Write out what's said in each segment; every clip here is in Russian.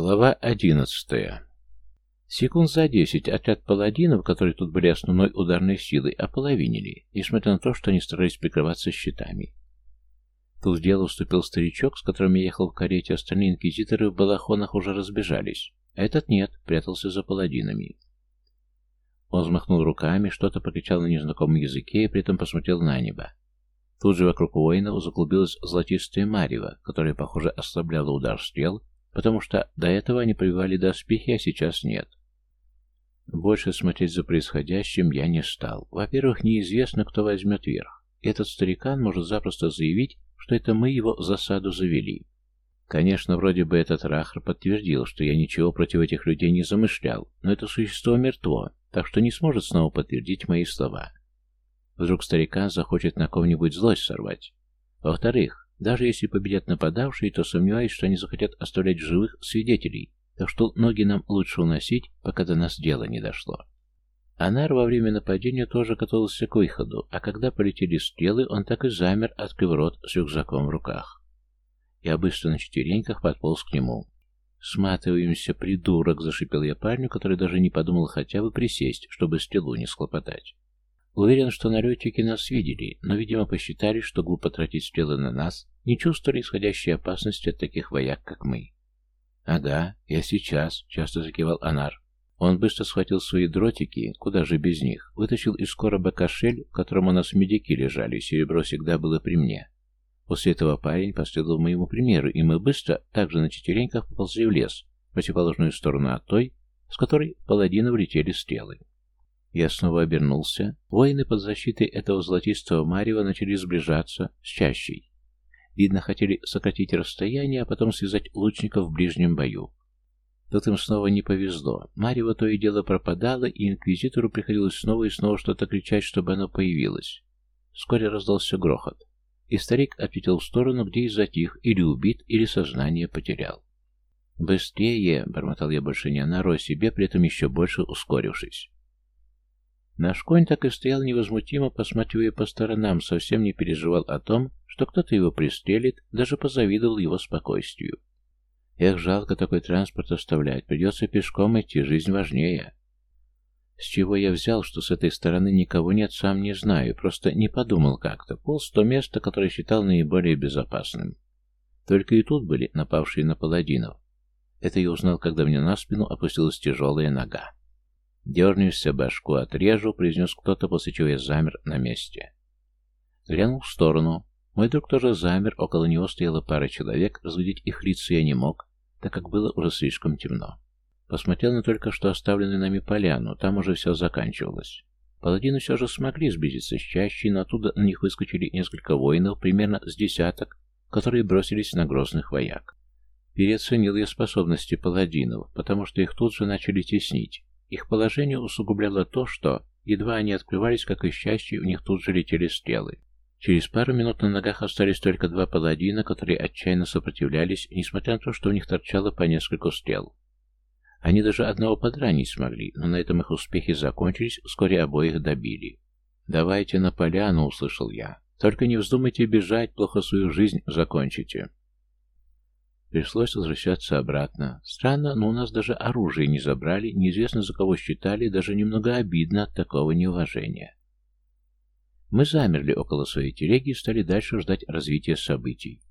Глава одиннадцатая. Секунд за десять отряд паладинов, которые тут были основной ударной силой, ополовинили, несмотря на то, что они старались прикрываться щитами. Тут в дело вступил старичок, с которым я ехал в карете, остальные инквизиторы в балахонах уже разбежались, а этот нет, прятался за паладинами. Он взмахнул руками, что-то покричал на незнакомом языке и при этом посмотрел на небо. Тут же вокруг воинов заклубилась золотистая марево, которая, похоже, ослабляла удар стрел потому что до этого они прививали доспехи, а сейчас нет. Больше смотреть за происходящим я не стал. Во-первых, неизвестно, кто возьмет верх. Этот старикан может запросто заявить, что это мы его в засаду завели. Конечно, вроде бы этот Рахр подтвердил, что я ничего против этих людей не замышлял, но это существо мертво, так что не сможет снова подтвердить мои слова. Вдруг старикан захочет на ком-нибудь злость сорвать. Во-вторых, даже если победят нападавшие, то сомневаюсь, что они захотят оставлять живых свидетелей, так что ноги нам лучше уносить, пока до нас дело не дошло. Анар во время нападения тоже катался к выходу, а когда полетели стрелы, он так и замер, открыв рот с рюкзаком в руках. Я быстро на четвереньках подполз к нему. «Сматываемся, придурок!» — зашипел я парню, который даже не подумал хотя бы присесть, чтобы стрелу не схлопотать. Уверен, что налетчики нас видели, но, видимо, посчитали, что глупо тратить стрелы на нас, не чувствовали исходящей опасности от таких вояк, как мы. «Ага, я сейчас», — часто закивал Анар. Он быстро схватил свои дротики, куда же без них, вытащил из короба кошель, в котором у нас медики лежали, серебро всегда было при мне. После этого парень последовал моему примеру, и мы быстро, также на четвереньках, поползли в лес, в противоположную сторону от той, с которой в влетели стрелы. Я снова обернулся. Воины под защитой этого золотистого марева начали сближаться с чащей. Видно, хотели сократить расстояние, а потом связать лучников в ближнем бою. Тут им снова не повезло. Марево то и дело пропадало, и инквизитору приходилось снова и снова что-то кричать, чтобы оно появилось. Вскоре раздался грохот, и старик отлетел в сторону, где и затих, или убит, или сознание потерял. «Быстрее!» — бормотал я больше не на себе, при этом еще больше ускорившись. Наш конь так и стоял невозмутимо, посматривая по сторонам, совсем не переживал о том, что кто-то его пристрелит, даже позавидовал его спокойствию. Эх, жалко такой транспорт оставлять, придется пешком идти, жизнь важнее. С чего я взял, что с этой стороны никого нет, сам не знаю, просто не подумал как-то. Полз то место, которое считал наиболее безопасным. Только и тут были напавшие на паладинов. Это я узнал, когда мне на спину опустилась тяжелая нога. «Дернешься, башку отрежу», — произнес кто-то, после чего я замер на месте. Глянул в сторону. Мой друг тоже замер, около него стояла пара человек, разглядеть их лица я не мог, так как было уже слишком темно. Посмотрел на только что оставленную нами поляну, там уже все заканчивалось. Паладины все же смогли сблизиться с чаще, но оттуда на них выскочили несколько воинов, примерно с десяток, которые бросились на грозных вояк. Переоценил я способности паладинов, потому что их тут же начали теснить. Их положение усугубляло то, что, едва они открывались, как из счастья, у них тут же летели стрелы. Через пару минут на ногах остались только два паладина, которые отчаянно сопротивлялись, несмотря на то, что у них торчало по несколько стрел. Они даже одного подранить смогли, но на этом их успехи закончились, вскоре обоих добили. «Давайте на поляну», — услышал я. «Только не вздумайте бежать, плохо свою жизнь закончите». Пришлось возвращаться обратно. Странно, но у нас даже оружие не забрали, неизвестно за кого считали, даже немного обидно от такого неуважения. Мы замерли около своей телеги и стали дальше ждать развития событий.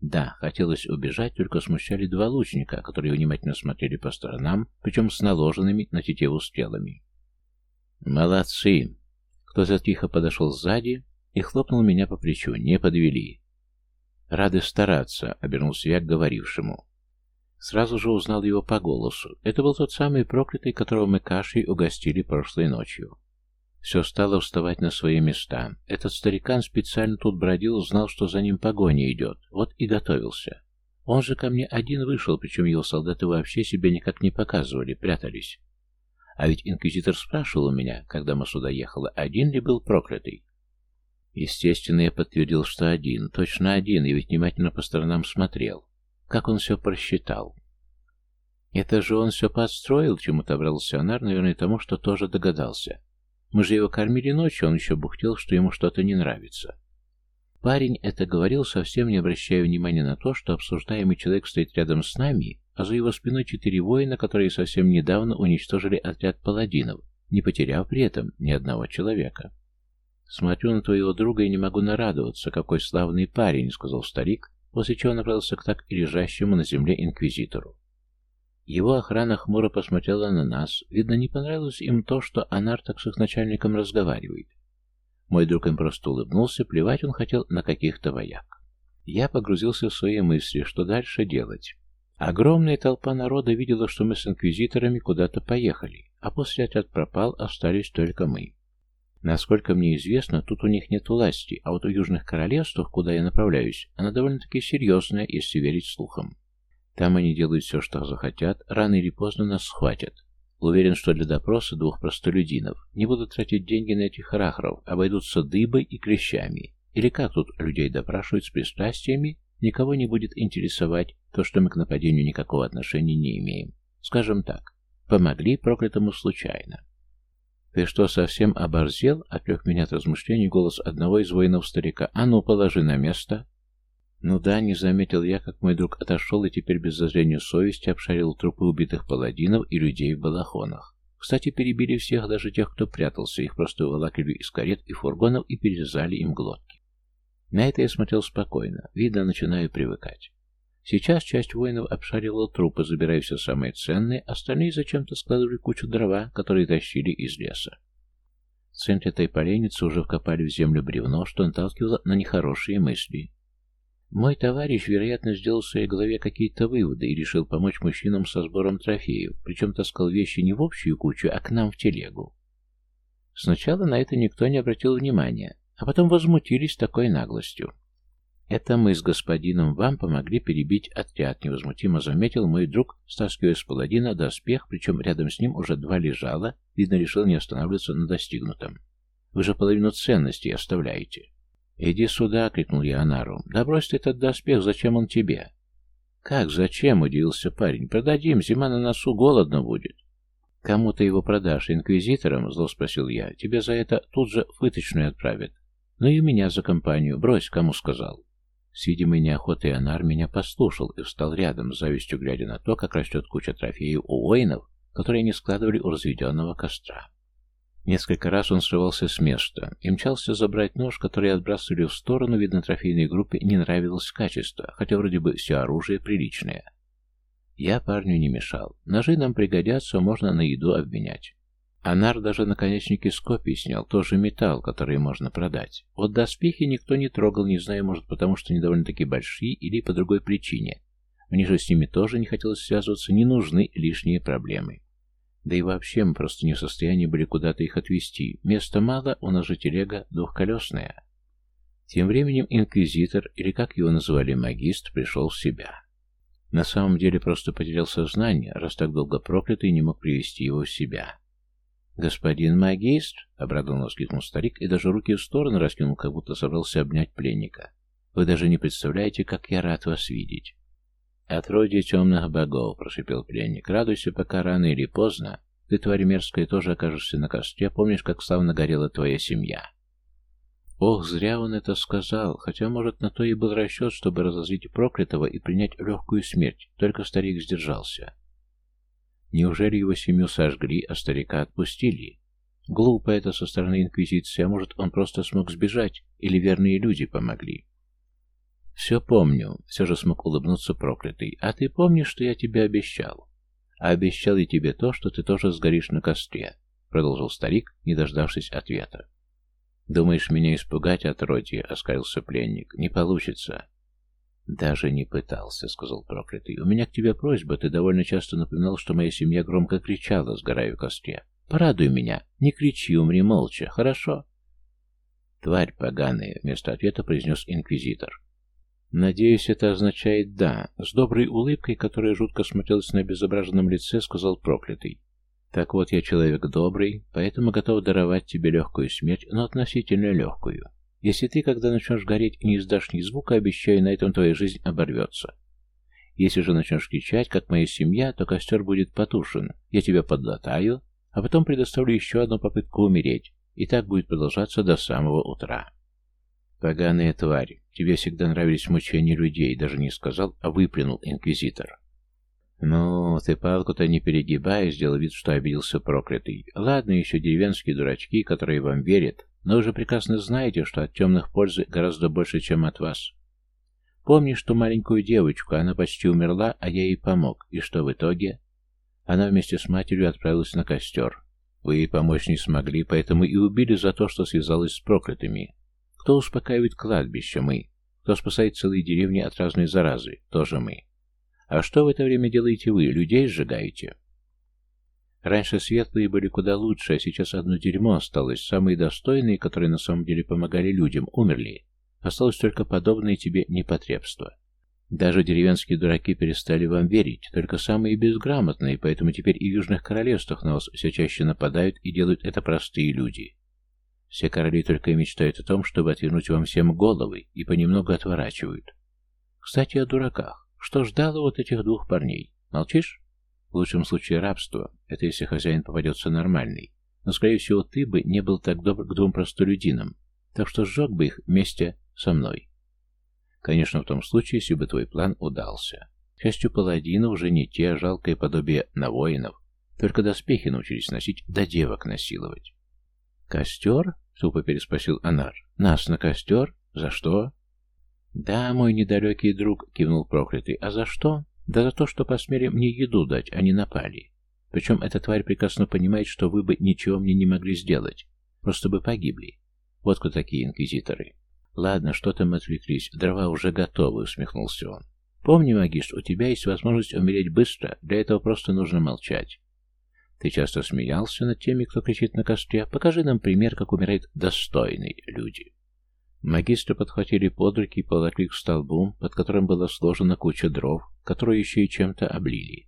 Да, хотелось убежать, только смущали два лучника, которые внимательно смотрели по сторонам, причем с наложенными на тетиву стрелами. «Молодцы!» Кто-то тихо подошел сзади и хлопнул меня по плечу. «Не подвели!» «Рады стараться», — обернулся я к говорившему. Сразу же узнал его по голосу. Это был тот самый проклятый, которого мы кашей угостили прошлой ночью. Все стало вставать на свои места. Этот старикан специально тут бродил, знал, что за ним погоня идет. Вот и готовился. Он же ко мне один вышел, причем его солдаты вообще себя никак не показывали, прятались. А ведь инквизитор спрашивал у меня, когда мы сюда ехали, один ли был проклятый. Естественно, я подтвердил, что один, точно один, и ведь внимательно по сторонам смотрел. Как он все просчитал? Это же он все подстроил, чему-то обрался Анар, наверное, тому, что тоже догадался. Мы же его кормили ночью, он еще бухтел, что ему что-то не нравится. Парень это говорил, совсем не обращая внимания на то, что обсуждаемый человек стоит рядом с нами, а за его спиной четыре воина, которые совсем недавно уничтожили отряд паладинов, не потеряв при этом ни одного человека. «Смотрю на твоего друга и не могу нарадоваться, какой славный парень», — сказал старик, после чего направился к так и лежащему на земле инквизитору. Его охрана хмуро посмотрела на нас. Видно, не понравилось им то, что Анар так с их начальником разговаривает. Мой друг им просто улыбнулся, плевать он хотел на каких-то вояк. Я погрузился в свои мысли, что дальше делать. Огромная толпа народа видела, что мы с инквизиторами куда-то поехали, а после отряд пропал, остались только мы. Насколько мне известно, тут у них нет власти, а вот у южных королевств, куда я направляюсь, она довольно-таки серьезная, если верить слухам. Там они делают все, что захотят, рано или поздно нас схватят. Уверен, что для допроса двух простолюдинов не будут тратить деньги на этих рахров, обойдутся дыбой и клещами. Или как тут людей допрашивают с пристрастиями, никого не будет интересовать то, что мы к нападению никакого отношения не имеем. Скажем так, помогли проклятому случайно. «Ты что, совсем оборзел?» — отвлек меня от размышлений голос одного из воинов-старика. «А ну, положи на место!» Ну да, не заметил я, как мой друг отошел и теперь без зазрения совести обшарил трупы убитых паладинов и людей в балахонах. Кстати, перебили всех, даже тех, кто прятался, их просто уволакивали из карет и фургонов и перерезали им глотки. На это я смотрел спокойно, видно, начинаю привыкать. Сейчас часть воинов обшарила трупы, забирая все самое ценное, остальные зачем-то складывали кучу дрова, которые тащили из леса. В центре этой поленницы уже вкопали в землю бревно, что наталкивало на нехорошие мысли. Мой товарищ, вероятно, сделал в своей голове какие-то выводы и решил помочь мужчинам со сбором трофеев, причем таскал вещи не в общую кучу, а к нам в телегу. Сначала на это никто не обратил внимания, а потом возмутились такой наглостью. «Это мы с господином вам помогли перебить отряд», — невозмутимо заметил мой друг, стаскивая с паладина доспех, причем рядом с ним уже два лежала, видно, решил не останавливаться на достигнутом. «Вы же половину ценностей оставляете». «Иди сюда!» — крикнул я Анару. «Да брось ты этот доспех, зачем он тебе?» «Как зачем?» — удивился парень. «Продадим, зима на носу, голодно будет». «Кому ты его продашь, инквизиторам?» — зло спросил я. «Тебе за это тут же фыточную отправят». «Ну и меня за компанию. Брось, кому сказал». С видимой неохотой Анар меня послушал и встал рядом, с завистью глядя на то, как растет куча трофеев у воинов, которые они складывали у разведенного костра. Несколько раз он срывался с места и мчался забрать нож, который отбрасывали в сторону, видно, трофейной группе не нравилось качество, хотя вроде бы все оружие приличное. Я парню не мешал. Ножи нам пригодятся, можно на еду обменять. Анар даже наконечники с копий снял, тоже металл, который можно продать. Вот доспехи никто не трогал, не знаю, может, потому что они довольно-таки большие или по другой причине. Мне же с ними тоже не хотелось связываться, не нужны лишние проблемы. Да и вообще мы просто не в состоянии были куда-то их отвезти. Места мало, у нас же телега двухколесная. Тем временем инквизитор, или как его называли магист, пришел в себя. На самом деле просто потерял сознание, раз так долго проклятый не мог привести его в себя. «Господин магистр?» — обрадованно воскликнул старик и даже руки в стороны раскинул, как будто собрался обнять пленника. «Вы даже не представляете, как я рад вас видеть!» «Отродье темных богов!» — прошипел пленник. «Радуйся, пока рано или поздно. Ты, тварь мерзкая, тоже окажешься на костре. Помнишь, как славно горела твоя семья?» Ох, зря он это сказал, хотя, может, на то и был расчет, чтобы разозлить проклятого и принять легкую смерть, только старик сдержался. Неужели его семью сожгли, а старика отпустили? Глупо это со стороны Инквизиции, а может, он просто смог сбежать, или верные люди помогли? «Все помню», — все же смог улыбнуться проклятый. «А ты помнишь, что я тебе обещал?» «А обещал я тебе то, что ты тоже сгоришь на костре», — продолжил старик, не дождавшись ответа. «Думаешь, меня испугать, отродье?» — оскалился пленник. «Не получится. «Даже не пытался», — сказал проклятый. «У меня к тебе просьба. Ты довольно часто напоминал, что моя семья громко кричала, сгорая в костре. Порадуй меня. Не кричи, умри молча. Хорошо?» «Тварь поганая», — вместо ответа произнес инквизитор. «Надеюсь, это означает «да». С доброй улыбкой, которая жутко смотрелась на безображенном лице, сказал проклятый. «Так вот, я человек добрый, поэтому готов даровать тебе легкую смерть, но относительно легкую. Если ты, когда начнешь гореть и не издашь ни звука, обещаю, на этом твоя жизнь оборвется. Если же начнешь кричать, как моя семья, то костер будет потушен. Я тебя подлатаю, а потом предоставлю еще одну попытку умереть. И так будет продолжаться до самого утра. Поганая тварь, тебе всегда нравились мучения людей, даже не сказал, а выплюнул инквизитор. «Ну, ты палку-то не перегибай», — сделал вид, что обиделся проклятый. «Ладно еще деревенские дурачки, которые вам верят, но вы же прекрасно знаете, что от темных пользы гораздо больше, чем от вас. Помнишь ту маленькую девочку, она почти умерла, а я ей помог. И что в итоге? Она вместе с матерью отправилась на костер. Вы ей помочь не смогли, поэтому и убили за то, что связалась с проклятыми. Кто успокаивает кладбище? Мы. Кто спасает целые деревни от разной заразы? Тоже мы. А что в это время делаете вы? Людей сжигаете? Раньше светлые были куда лучше, а сейчас одно дерьмо осталось. Самые достойные, которые на самом деле помогали людям, умерли. Осталось только подобное тебе непотребство. Даже деревенские дураки перестали вам верить, только самые безграмотные, поэтому теперь и в южных королевствах на вас все чаще нападают и делают это простые люди. Все короли только и мечтают о том, чтобы отвернуть вам всем головы, и понемногу отворачивают. Кстати, о дураках. Что ждало вот этих двух парней? Молчишь? В лучшем случае рабство, это если хозяин попадется нормальный. Но, скорее всего, ты бы не был так добр к двум простолюдинам, так что сжег бы их вместе со мной. Конечно, в том случае, если бы твой план удался. К счастью, паладины уже не те, жалкое подобие на воинов. Только доспехи научились носить, да девок насиловать. «Костер?» — тупо переспросил Анар. «Нас на костер? За что?» «Да, мой недалекий друг», — кивнул проклятый. «А за что?» Да за то, что посмели мне еду дать, а не напали. Причем эта тварь прекрасно понимает, что вы бы ничего мне не могли сделать. Просто бы погибли. Вот кто такие инквизиторы. Ладно, что там отвлеклись, дрова уже готовы, усмехнулся он. Помни, магист, у тебя есть возможность умереть быстро, для этого просто нужно молчать. Ты часто смеялся над теми, кто кричит на костре. Покажи нам пример, как умирают достойные люди. Магистры подхватили под руки и положили к столбу, под которым была сложена куча дров, которую еще и чем-то облили.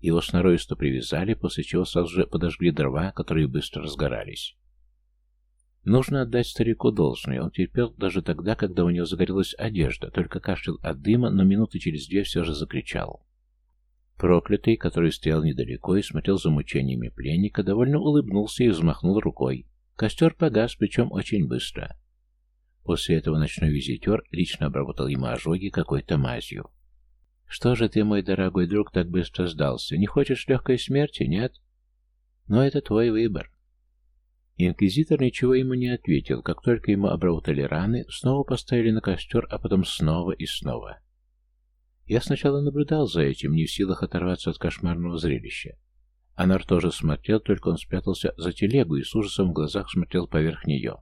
Его сноровисто привязали, после чего сразу же подожгли дрова, которые быстро разгорались. Нужно отдать старику должное, он терпел даже тогда, когда у него загорелась одежда, только кашлял от дыма, но минуты через две все же закричал. Проклятый, который стоял недалеко и смотрел за мучениями пленника, довольно улыбнулся и взмахнул рукой. Костер погас, причем очень быстро. После этого ночной визитер лично обработал ему ожоги какой-то мазью. «Что же ты, мой дорогой друг, так быстро сдался? Не хочешь легкой смерти, нет?» «Но это твой выбор». Инквизитор ничего ему не ответил. Как только ему обработали раны, снова поставили на костер, а потом снова и снова. Я сначала наблюдал за этим, не в силах оторваться от кошмарного зрелища. Анар тоже смотрел, только он спрятался за телегу и с ужасом в глазах смотрел поверх нее.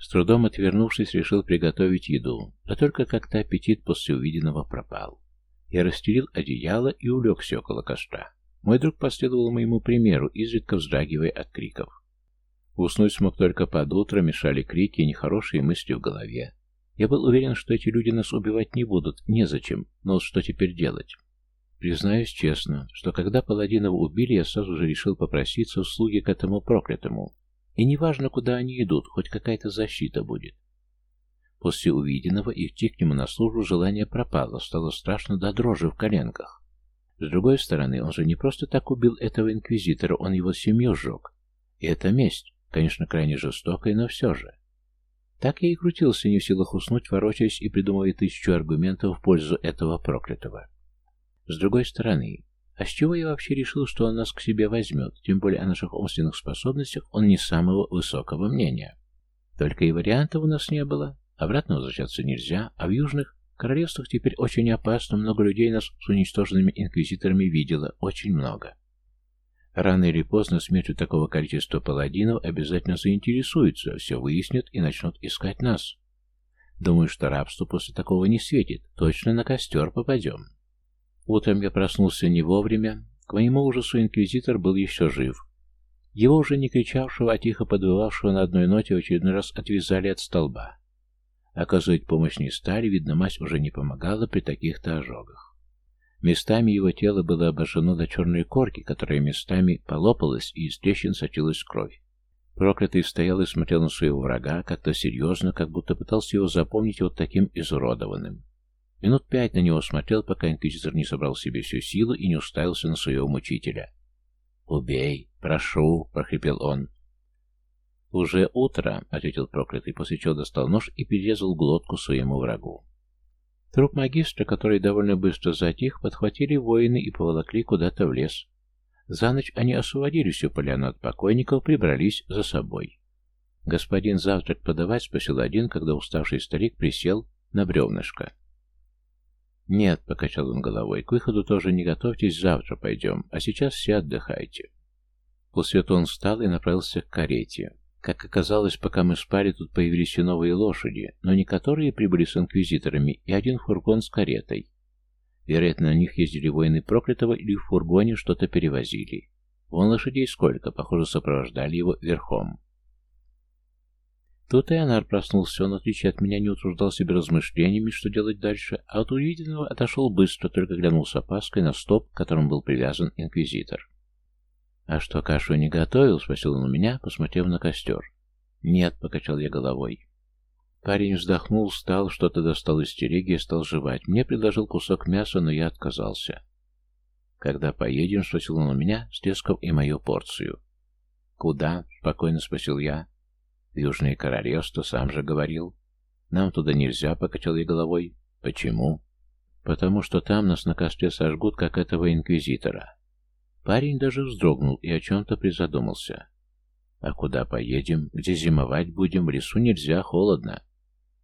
С трудом отвернувшись, решил приготовить еду, а только как-то аппетит после увиденного пропал. Я расстелил одеяло и улегся около костра. Мой друг последовал моему примеру, изредка вздрагивая от криков. Уснуть смог только под утро, мешали крики и нехорошие мысли в голове. Я был уверен, что эти люди нас убивать не будут, незачем, но что теперь делать? Признаюсь честно, что когда Паладинова убили, я сразу же решил попроситься в слуги к этому проклятому. И неважно, куда они идут, хоть какая-то защита будет. После увиденного идти к нему на службу желание пропало, стало страшно до дрожи в коленках. С другой стороны, он же не просто так убил этого инквизитора, он его семью сжег. И это месть, конечно, крайне жестокая, но все же. Так я и крутился, не в силах уснуть, ворочаясь и придумывая тысячу аргументов в пользу этого проклятого. С другой стороны, а с чего я вообще решил, что он нас к себе возьмет, тем более о наших умственных способностях он не самого высокого мнения. Только и вариантов у нас не было. Обратно возвращаться нельзя, а в южных королевствах теперь очень опасно, много людей нас с уничтоженными инквизиторами видело, очень много. Рано или поздно смертью такого количества паладинов обязательно заинтересуются, все выяснят и начнут искать нас. Думаю, что рабство после такого не светит, точно на костер попадем. Утром я проснулся не вовремя. К моему ужасу инквизитор был еще жив. Его уже не кричавшего, а тихо подвывавшего на одной ноте в очередной раз отвязали от столба. Оказывать помощь не стали, видно, мать уже не помогала при таких-то ожогах. Местами его тело было обожжено до черной корки, которая местами полопалась и из трещин сочилась кровь. Проклятый стоял и смотрел на своего врага как-то серьезно, как будто пытался его запомнить вот таким изуродованным. Минут пять на него смотрел, пока инквизитор не собрал себе всю силу и не уставился на своего мучителя. «Убей! Прошу!» — прохрипел он. «Уже утро!» — ответил проклятый, после чего достал нож и перерезал глотку своему врагу. Труп магистра, который довольно быстро затих, подхватили воины и поволокли куда-то в лес. За ночь они освободили всю поляну от покойников, прибрались за собой. «Господин завтрак подавать?» — спросил один, когда уставший старик присел на бревнышко. «Нет», — покачал он головой, — «к выходу тоже не готовьтесь, завтра пойдем, а сейчас все отдыхайте». Полсвета он встал и направился к карете. Как оказалось, пока мы спали, тут появились и новые лошади, но не которые прибыли с инквизиторами, и один фургон с каретой. Вероятно, на них ездили воины проклятого или в фургоне что-то перевозили. Вон лошадей сколько, похоже, сопровождали его верхом. Тут и Анар проснулся, он, в отличие от меня, не утруждал себя размышлениями, что делать дальше, а от увиденного отошел быстро, только глянул с опаской на стоп, к которому был привязан инквизитор. «А что, кашу не готовил?» — спросил он у меня, посмотрев на костер. «Нет», — покачал я головой. Парень вздохнул, встал, что-то достал из тереги и стал жевать. Мне предложил кусок мяса, но я отказался. «Когда поедем?» — спросил он у меня, с теском и мою порцию. «Куда?» — спокойно спросил я. Южное королевство, сам же говорил. Нам туда нельзя, покачал я головой. Почему? Потому что там нас на костре сожгут, как этого инквизитора. Парень даже вздрогнул и о чем-то призадумался. А куда поедем? Где зимовать будем? В лесу нельзя, холодно.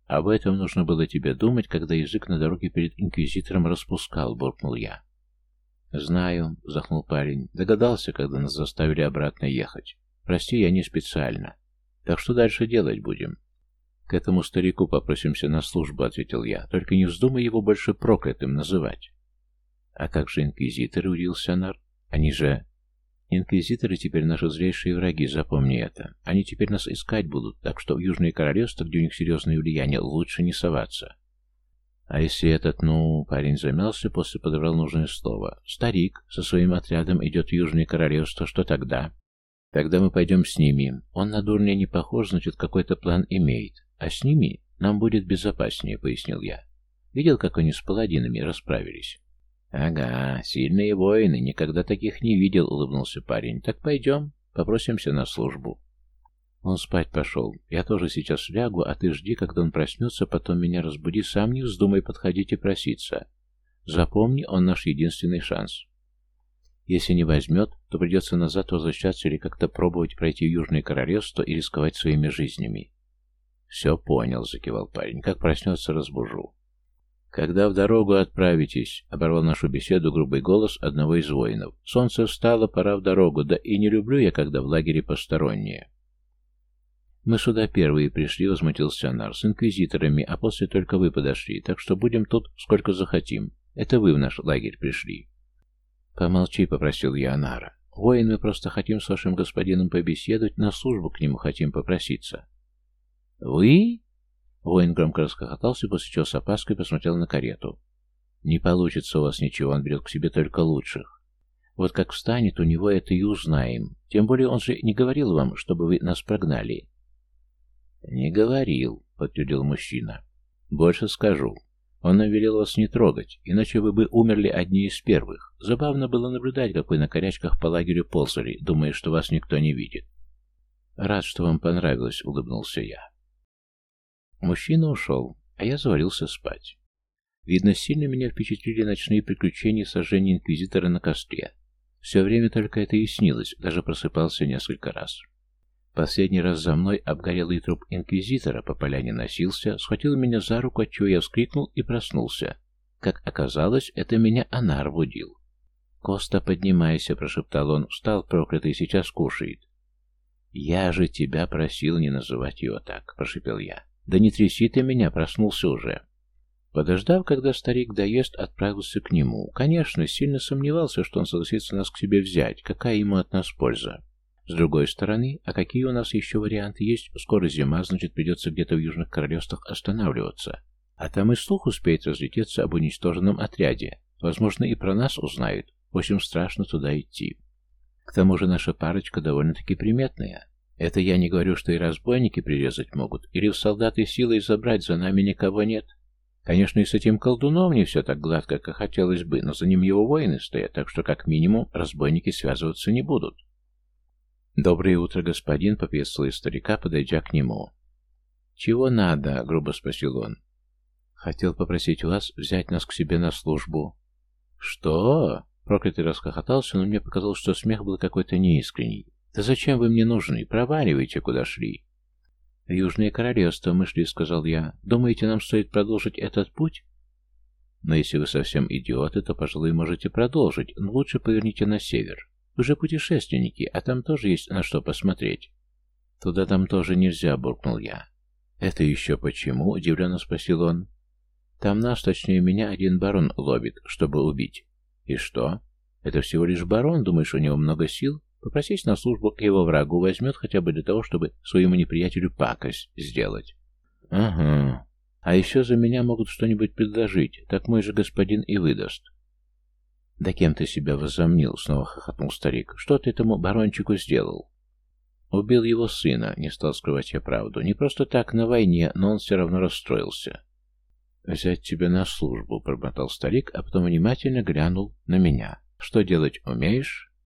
Об этом нужно было тебе думать, когда язык на дороге перед инквизитором распускал, буркнул я. Знаю, захнул парень. Догадался, когда нас заставили обратно ехать. Прости, я не специально. Так что дальше делать будем? К этому старику попросимся на службу, ответил я. Только не вздумай его больше проклятым называть. А как же инквизиторы, удивился Нар? Они же... Инквизиторы теперь наши злейшие враги, запомни это. Они теперь нас искать будут, так что в Южное Королевство, где у них серьезное влияние, лучше не соваться. А если этот, ну, парень замялся, после подобрал нужное слово. Старик со своим отрядом идет в Южное Королевство, что тогда? Тогда мы пойдем с ними. Он на дурня не похож, значит, какой-то план имеет. А с ними нам будет безопаснее, пояснил я. Видел, как они с паладинами расправились? Ага, сильные воины, никогда таких не видел, улыбнулся парень. Так пойдем, попросимся на службу. Он спать пошел. Я тоже сейчас лягу, а ты жди, когда он проснется, потом меня разбуди, сам не вздумай подходить и проситься. Запомни, он наш единственный шанс. Если не возьмет, то придется назад возвращаться или как-то пробовать пройти Южное Королевство и рисковать своими жизнями. «Все понял», — закивал парень. «Как проснется, разбужу». «Когда в дорогу отправитесь?» — оборвал нашу беседу грубый голос одного из воинов. «Солнце встало, пора в дорогу, да и не люблю я, когда в лагере посторонние». «Мы сюда первые пришли», — возмутился Нар, — «с инквизиторами, а после только вы подошли, так что будем тут сколько захотим. Это вы в наш лагерь пришли». «Помолчи», — попросил я Анара. «Воин, мы просто хотим с вашим господином побеседовать, на службу к нему хотим попроситься». «Вы?» Воин громко расхохотался, после чего с опаской посмотрел на карету. «Не получится у вас ничего, он берет к себе только лучших. Вот как встанет, у него это и узнаем. Тем более он же не говорил вам, чтобы вы нас прогнали». «Не говорил», — подтвердил мужчина. «Больше скажу. Он велела вас не трогать, иначе вы бы умерли одни из первых. Забавно было наблюдать, как вы на корячках по лагерю ползали, думая, что вас никто не видит. Рад, что вам понравилось, улыбнулся я. Мужчина ушел, а я завалился спать. Видно, сильно меня впечатлили ночные приключения сожжения инквизитора на костре. Все время только это и снилось, даже просыпался несколько раз. Последний раз за мной обгорелый труп инквизитора по поляне носился, схватил меня за руку, отчего я вскрикнул и проснулся. Как оказалось, это меня Анар будил. «Коста, поднимайся», — прошептал он, — «встал, проклятый, сейчас кушает». «Я же тебя просил не называть его так», — прошепел я. «Да не тряси ты меня, проснулся уже». Подождав, когда старик доест, отправился к нему. Конечно, сильно сомневался, что он согласится нас к себе взять. Какая ему от нас польза? С другой стороны, а какие у нас еще варианты есть? Скоро зима, значит, придется где-то в Южных Королевствах останавливаться. А там и слух успеет разлететься об уничтоженном отряде. Возможно, и про нас узнают. В общем, страшно туда идти. К тому же наша парочка довольно-таки приметная. Это я не говорю, что и разбойники прирезать могут, или в солдаты силой забрать, за нами никого нет. Конечно, и с этим колдуном не все так гладко, как хотелось бы, но за ним его воины стоят, так что как минимум разбойники связываться не будут. «Доброе утро, господин!» — поприветствовал старика, подойдя к нему. «Чего надо?» — грубо спросил он. «Хотел попросить вас взять нас к себе на службу». «Что?» — проклятый расхохотался, но мне показалось, что смех был какой-то неискренний. «Да зачем вы мне нужны? Проваливайте, куда шли!» «Южное королевство, мы шли», — сказал я. «Думаете, нам стоит продолжить этот путь?» «Но если вы совсем идиоты, то, пожалуй, можете продолжить, но лучше поверните на север». Вы же путешественники, а там тоже есть на что посмотреть. Туда там тоже нельзя, буркнул я. Это еще почему? Удивленно спросил он. Там нас, точнее меня, один барон ловит, чтобы убить. И что? Это всего лишь барон, думаешь, у него много сил? Попросись на службу к его врагу, возьмет хотя бы для того, чтобы своему неприятелю пакость сделать. Ага. А еще за меня могут что-нибудь предложить, так мой же господин и выдаст. «Да кем ты себя возомнил?» — снова хохотнул старик. «Что ты этому барончику сделал?» «Убил его сына», — не стал скрывать я правду. «Не просто так, на войне, но он все равно расстроился». «Взять тебя на службу», — промотал старик, а потом внимательно глянул на меня. «Что делать умеешь?»